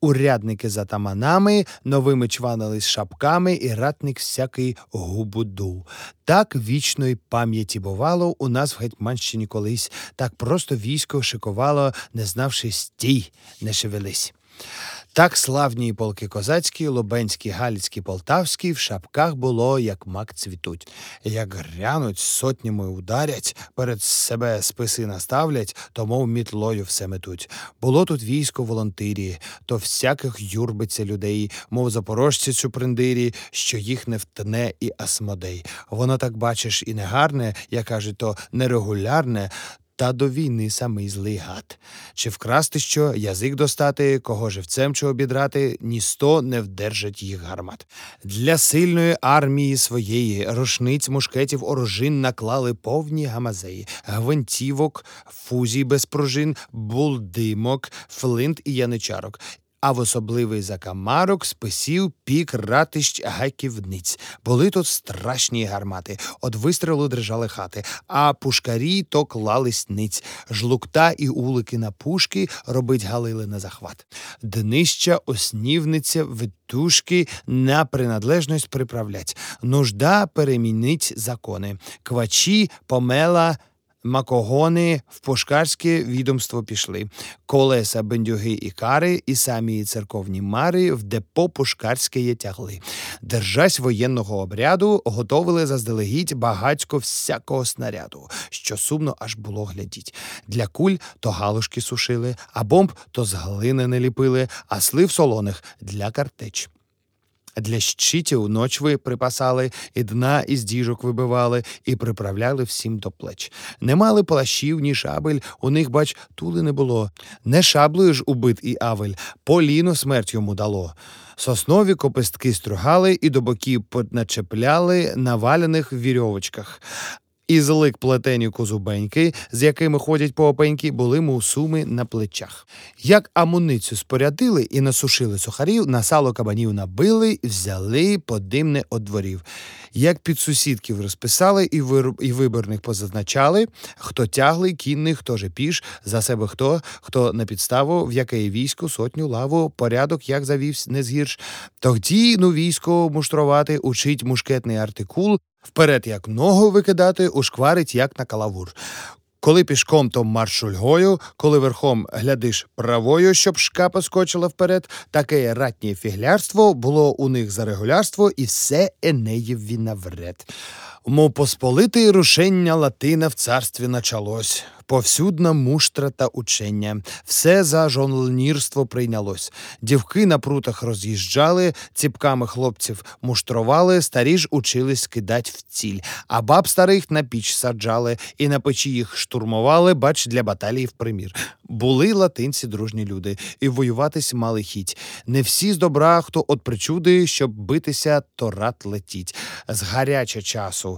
урядники за таманами, новими чванились шапками, і ратник всякий губуду. Так вічної пам'яті бувало у нас в Гетьманщині колись, так просто військо шикувало, не знавши стій, не шевелись. Так славні полки козацькі, лобенські, галицькі, полтавські в шапках було, як мак цвітуть. Як грянуть, сотнями ударять, перед себе списи наставлять, то мов мітлою все метуть. Було тут військо волонтирі, то всяких юрбиця людей, мов запорожці чуприндирі, що їх не втне і асмодей. Воно так бачиш і негарне, як кажуть, то нерегулярне, та до війни самий злий гад. Чи вкрасти що, язик достати, кого живцем чи обідрати, ні сто не вдержать їх гармат. Для сильної армії своєї рушниць мушкетів оружжин наклали повні гамазеї, гвинтівок, фузій без пружин, булдимок, флинт і яничарок а в особливий закамарок списів пік ратищ гайківниць. Були тут страшні гармати. От вистрілу держали хати, а пушкарі то клались ниць. Жлукта і улики на пушки робить галили на захват. Днища, оснівниця, витушки на принадлежність приправлять. Нужда перемінить закони. Квачі, помела. Макогони в пошкарське відомство пішли. Колеса, бендюги і кари, і самі церковні мари в депо пушкарське є тягли. Держась воєнного обряду, готовили заздалегідь багатько всякого снаряду, що сумно аж було глядіть. Для куль то галушки сушили, а бомб то з глини не ліпили, а слив солоних для картеч. Для щитів ночви припасали, і дна із діжок вибивали, і приправляли всім до плеч. Не мали плащів, ні шабель, у них, бач, тули не було. Не шаблею ж убит і авель, поліно смерть йому дало. Соснові копистки стругали і до боків подначепляли на валяних вірьовочках. І злик плетені козубеньки, з якими ходять по опеньки, були мусуми на плечах. Як амуницю спорядили і насушили сухарів, на сало кабанів набили, взяли подимне од дворів. Як під сусідків розписали і вир... і виборних позазначали, хто тяглий, кінний, хто же піш, за себе хто, хто на підставу, в яке військо, сотню лаву, порядок як завівсь не згірш. Тоді ну військо муштрувати, учить мушкетний артикул, Вперед, як ногу викидати, ушкварить, як на калавур. Коли пішком, то марш шульгою, коли верхом глядиш правою, щоб шка поскочила вперед, таке ратнє фіглярство було у них за регулярство, і все Енеєві навред. Мов посполите рушення Латина в царстві началось повсюдна муштра та учення, все за жонлнірство прийнялось. Дівки на прутах роз'їжджали, ціпками хлопців муштрували, старі ж учились кидать в ціль, а баб старих на піч саджали і на печі їх штурмували, бач, для баталії в примір. Були латинці дружні люди, і воюватись мали хіть. Не всі з добра, хто от причуди, щоб битися, то рад летіть. З гаряча часу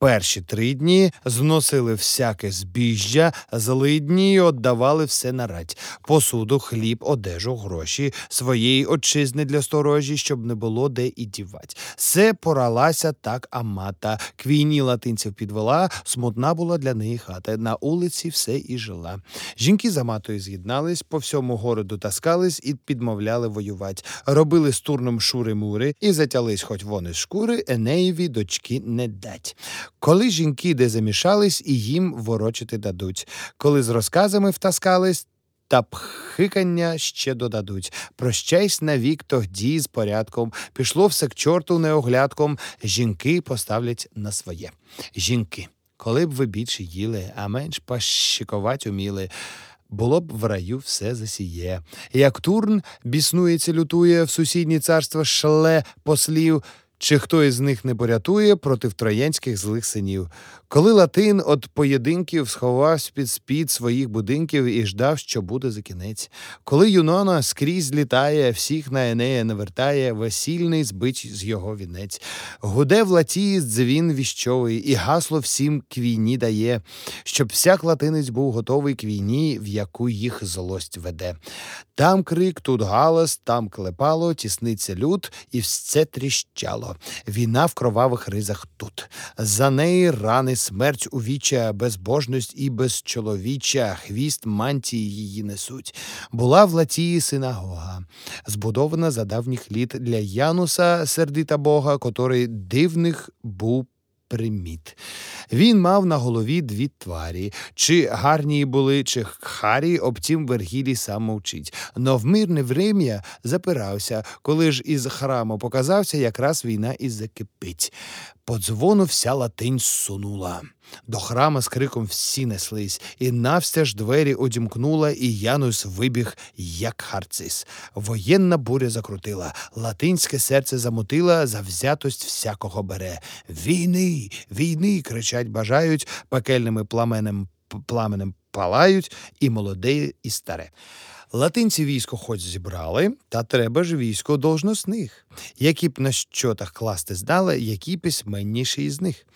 перші три дні зносили всяке збіжжя, злидні й віддавали все на рать. посуду, хліб, одежу, гроші своєї отчизни для сторожі, щоб не було де і дівать. Все поралася так амата. Квійні латинців підвела, смутна була для неї хата. На улиці все і жила. Жінки за матою з'єднались, по всьому городу таскались і підмовляли воювати. Робили з турном шури-мури і затялись, хоч вони з шкури, Енеєві дочки не дать. Коли жінки де замішались, і їм ворочити дадуть. Коли з розказами втаскались, та пхикання ще додадуть. Прощайсь навік тоді з порядком. Пішло все к чорту неоглядком. Жінки поставлять на своє. Жінки, коли б ви більше їли, а менш пащикувать уміли. Було б в раю все засіє. Як Турн біснується, лютує в сусідні царства шле послів. Чи хто із них не порятує проти троянських злих синів? Коли Латин от поєдинків сховався під спід своїх будинків і ждав, що буде за кінець, коли Юнона скрізь літає, всіх на Енея навертає, весільний збить з його вінець, гуде в Латії дзвін віщовий, і гасло всім к війні дає, щоб всяк латинець був готовий к війні, в яку їх злость веде. Там крик, тут галас, там клепало, тісниться люд, і все тріщало. Було. Війна в кровавих ризах тут. За неї рани, смерть у віччя, безбожність і безчоловіччя, хвіст мантії її несуть. Була в Латії синагога, збудована за давніх літ для Януса, сердита Бога, котрий дивних був приміт. Він мав на голові дві тварі, чи гарні були, чи харі, обтім Вергілій сам мовчить. Но в мирне врем'я запирався, коли ж із храму показався, якраз війна і закипить. По дзвону вся латинь сунула. До храма з криком всі неслись, і навстяж двері одімкнула, і Янус вибіг, як харцис. Воєнна буря закрутила, латинське серце замутила, завзятость всякого бере. Війни, війни! кричать, бажають, пекельними пламенем, пламенем палають, і молоде, і старе. Латинці військо хоч зібрали, та треба ж військо должносних, які б на щотах класти здали, які письменніші із них.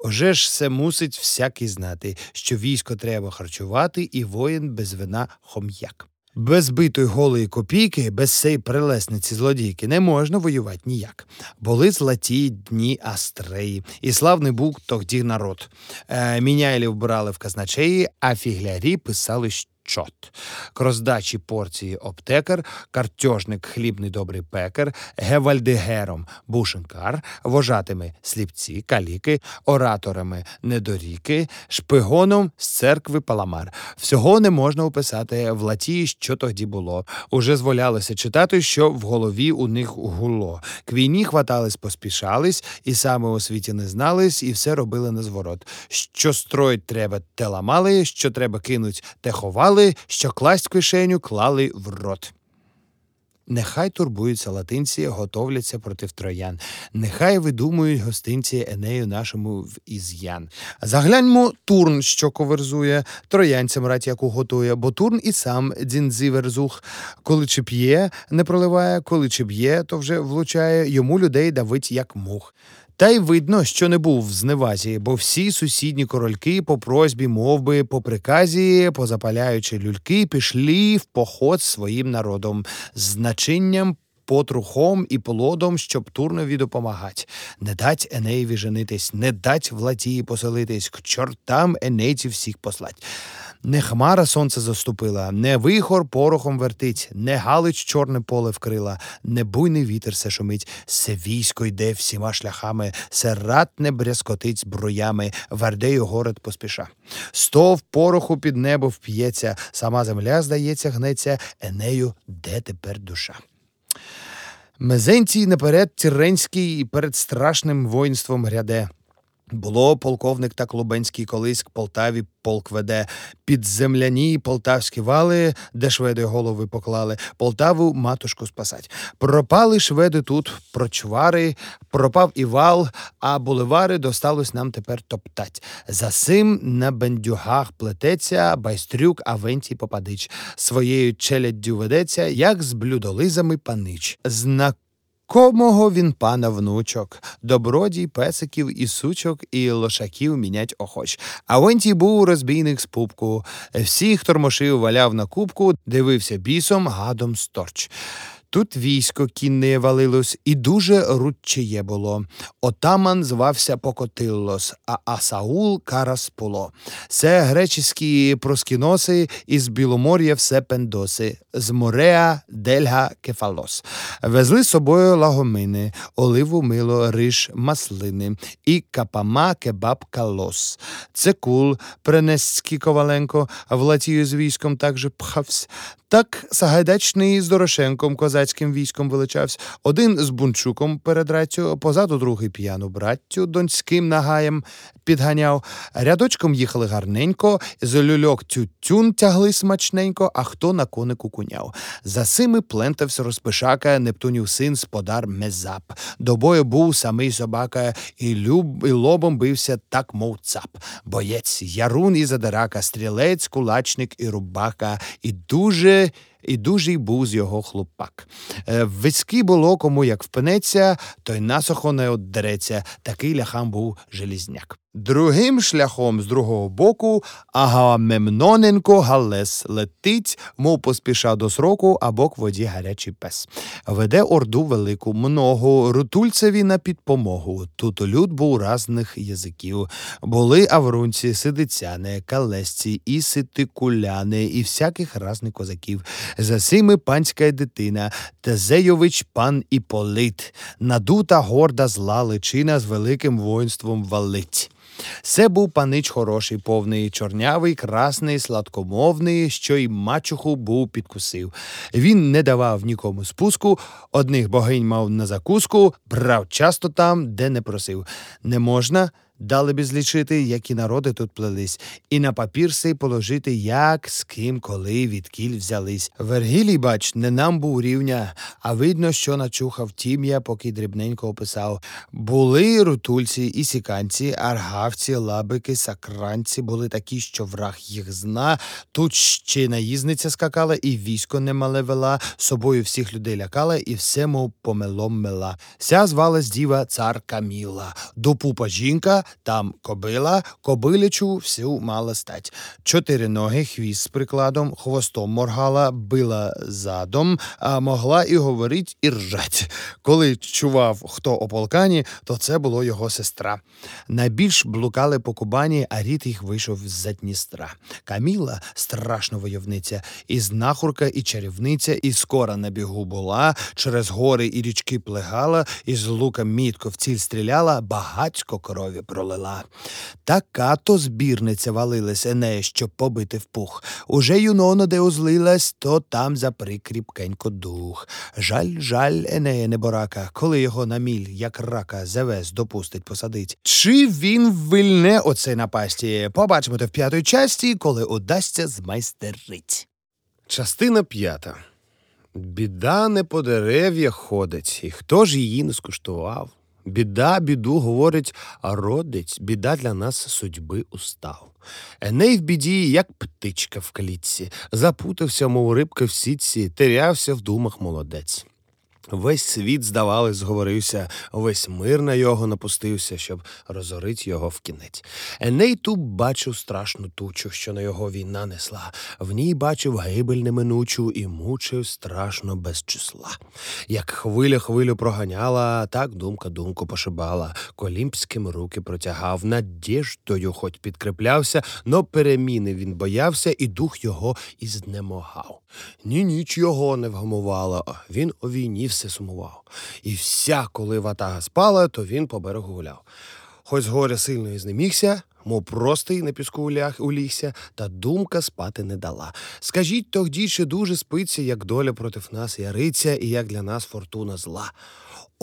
Уже ж все мусить всякий знати, що військо треба харчувати, і воїн без вина хом'як. Без битої голої копійки, без сей прелесниці злодійки не можна воювати ніяк. Були златі дні Астреї, і славний був тогді народ. Е, Міняйлів брали в казначеї, а фіглярі писали чот. Роздачі порції оптекар, картьожник хлібний добрий пекар, гевальдигером бушенкар, вожатими сліпці, каліки, ораторами недоріки, шпигоном з церкви паламар. Всього не можна описати в латі, що тоді було. Уже зволялося читати, що в голові у них гуло. К війні хватались, поспішались, і саме у світі не знались, і все робили на зворот. Що строїть треба, те ламали, що треба кинуть, те ховали, що класть кишеню клали в рот. Нехай турбуються латинці, готовляться проти троян. Нехай видумують гостинці Енею нашому в із'ян. Загляньмо Турн, що коверзує, троянцям рать яку готує, бо Турн і сам дзінзиверзух. Коли чи п'є, не проливає, коли чи б'є, то вже влучає, йому людей давить, як мух. Та й видно, що не був в зневазі, бо всі сусідні корольки по просьбі, мовби, по приказі, позапаляючи люльки, пішли в поход своїм народом з значенням. Потрухом і полодом, щоб Турнові допомагать. Не дать Енеєві женитись, не дать Владії поселитись, к чортам енейців всіх послать. Не хмара сонце заступила, не вихор порохом вертить, не галич чорне поле вкрила, не буйний вітер се шумить, се військо йде всіма шляхами, се ратне брязкотить зброями, вардею город поспіша. Стов пороху під небо вп'ється, сама земля, здається, гнеться, Енею, де тепер душа. Мезенцій наперед Тіренський перед страшним воїнством гряде. Було полковник та Клубенський колись к Полтаві полк веде. Під земляні полтавські вали, де шведи голови поклали, Полтаву матушку спасать. Пропали шведи тут прочвари, пропав і вал, а буливари досталось нам тепер топтать. За сим на бендюгах плететься байстрюк Авентій Попадич. Своєю челяддю ведеться, як з блюдолизами панич. Знак Комого він пана внучок, добродій песиків і сучок, і лошаків мінять охоч. А Онтій був розбійник з пупку. Всіх тормошив валяв на кубку, дивився бісом, гадом сторч. Тут військо кінне валилось, і дуже рудчиє було. Отаман звався Покотиллос, а Асаул Караспуло. Це греческі проскіноси із Біломор'я все пендоси, з Мореа Дельга Кефалос. Везли з собою лагомини, оливу мило, риш, маслини і капама кебаб калос. Цекул, Пренесський Коваленко, Влатію з військом також пхавсь. Так Сагайдачний з Дорошенком козацьким військом величався, один з бунчуком перед раттю, позаду другий п'яну браттю донським нагаєм підганяв. Рядочком їхали гарненько, з люльок тютюн тягли смачненько, а хто на конику куняв. За сими плентався розпишака Нептунів син сподар Мезап. До бою був самий собака, і люб і лобом бився, так мов цап. Боєць ярун і задирака, стрілець, кулачник і рубака, і дуже. І дужий був з його хлопак. Вицьки Виськи було кому як впнеться, той насохо не оддереться, такий ляхам був желізняк. Другим шляхом з другого боку Агамемноненко Галес летить, мов поспіша до сроку або к воді гарячий пес. Веде орду велику, много, рутульцеві на підпомогу. Тут люд був разних язиків. Були аврунці, сидицяни, калесці, і ситикуляни, і всяких разних козаків. За сими панська дитина, Тезейович пан Іполит, надута горда зла личина з великим воїнством валить. Це був панич хороший, повний, чорнявий, красний, сладкомовний, що й мачуху був підкусив. Він не давав нікому спуску, одних богинь мав на закуску, брав часто там, де не просив. Не можна, дали б злічити, які народи тут плелись, і на папір сей положити, як, з ким, коли, відкіль взялись. Вергілій, бач, не нам був рівня, а видно, що начухав тім'я, поки дрібненько описав. Були рутульці і сіканці, аргавці, лабики, сакранці були такі, що враг їх зна. Тут ще наїзниця скакала, і військо немале вела, собою всіх людей лякала, і все, мов помелом мела. Ся звалась діва цар Каміла. До пупа жінка, там кобила, кобилячу всю мала стать. Чотири ноги, хвіст з прикладом, хвостом моргала, била задом, а могла і говорить, і ржать. Коли чував, хто о полкані, то це було його сестра. Найбільш блукали по Кубані, а рід їх вийшов з-за Дністра. Каміла страшна войовниця, і знахурка, і чарівниця, і скора на бігу була, через гори і річки плегала, і з лука мітко в ціль стріляла, багацько крові пролила. Така то збірниця валилась Енея, щоб побити в пух. Уже юноно де озлилась, то там заприкріпкенько дух. Жаль, жаль, Енея неборака, коли його на міль, як рака, завез допустить посадить. Чи він вильне оце напасті? Побачимо те в п'ятій часті, коли удасться змайстерить. Частина п'ята. Біда не по дерев'ях ходить, і хто ж її не скуштував? Біда, біду, говорить, а родить, біда для нас судьби устав. Еней в біді, як птичка в клітці, запутався, мов рибка в сітці, терявся в думах молодець. Весь світ, здавалось, зговорився, весь мир на його напустився, щоб розорить його в кінець. Еней ту бачив страшну тучу, що на його війна несла. В ній бачив гибель неминучу і мучив страшно без числа. Як хвиля хвилю проганяла, так думка думку пошибала. Колімпським руки протягав, надіждою хоч підкріплявся, но переміни він боявся, і дух його ізнемогав. Ні ніч його не вгамувала, він у війні все сумував. І вся, коли ватага спала, то він по берегу гуляв. Хоч з горя сильно і знемігся, мов простий на піску улігся, та думка спати не дала. Скажіть тогді, чи дуже спиться, як доля проти нас яриться, і як для нас фортуна зла.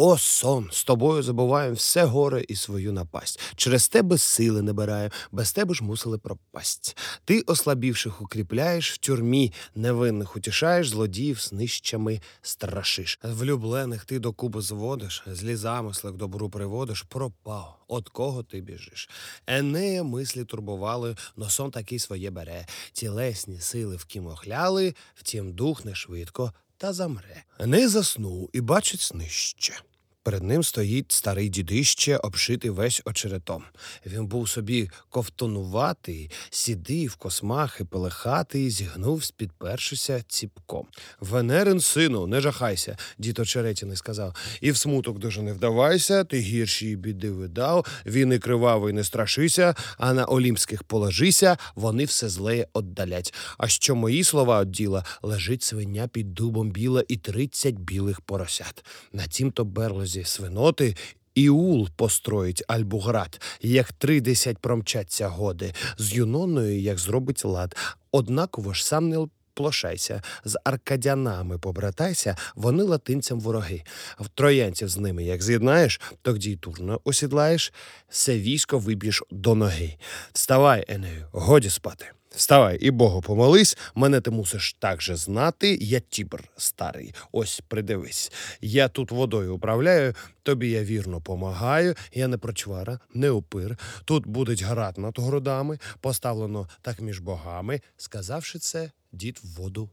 О, сон, з тобою забуваємо все горе і свою напасть. Через тебе сили не бираємо, без тебе ж мусили пропасть. Ти ослабівших укріпляєш в тюрмі, невинних утішаєш, злодіїв знищами страшиш. Влюблених ти до куби зводиш, злі замисли к добру приводиш, пропав. От кого ти біжиш? Енея мислі турбували, но сон такий своє бере. Тілесні сили вким охляли, втім дух не швидко та замре. Не заснув і бачить снище. Перед ним стоїть старий дідище, обшитий весь очеретом. Він був собі ковтонуватий, сідий в космах і пелехатий, зігнув підпершися ціпком. Венерин, сину, не жахайся, дід очеретяний сказав. І в смуток дуже не вдавайся, ти гірші біди видав, він і кривавий не страшися, а на олімпських положися, вони все злеє оддалять. А що мої слова од діла, лежить свиня під дубом біла і тридцять білих поросят. На тім то берлозі свиноти. Іул построїть Альбуград, як тридесять промчаться годи, з юноною, як зробить лад. Однаково ж сам не плошайся, з аркадянами побратайся, вони латинцям вороги. В троянців з ними, як з'єднаєш, тоді й турно осідлаєш, все військо виб'єш до ноги. Вставай, Енею, годі спати. Вставай і Богу помолись, мене ти мусиш так же знати, я тібр старий. Ось придивись. Я тут водою управляю, тобі я вірно помагаю, я не прочвара, не упир. Тут буде град над городами, поставлено так між богами. Сказавши це, дід в воду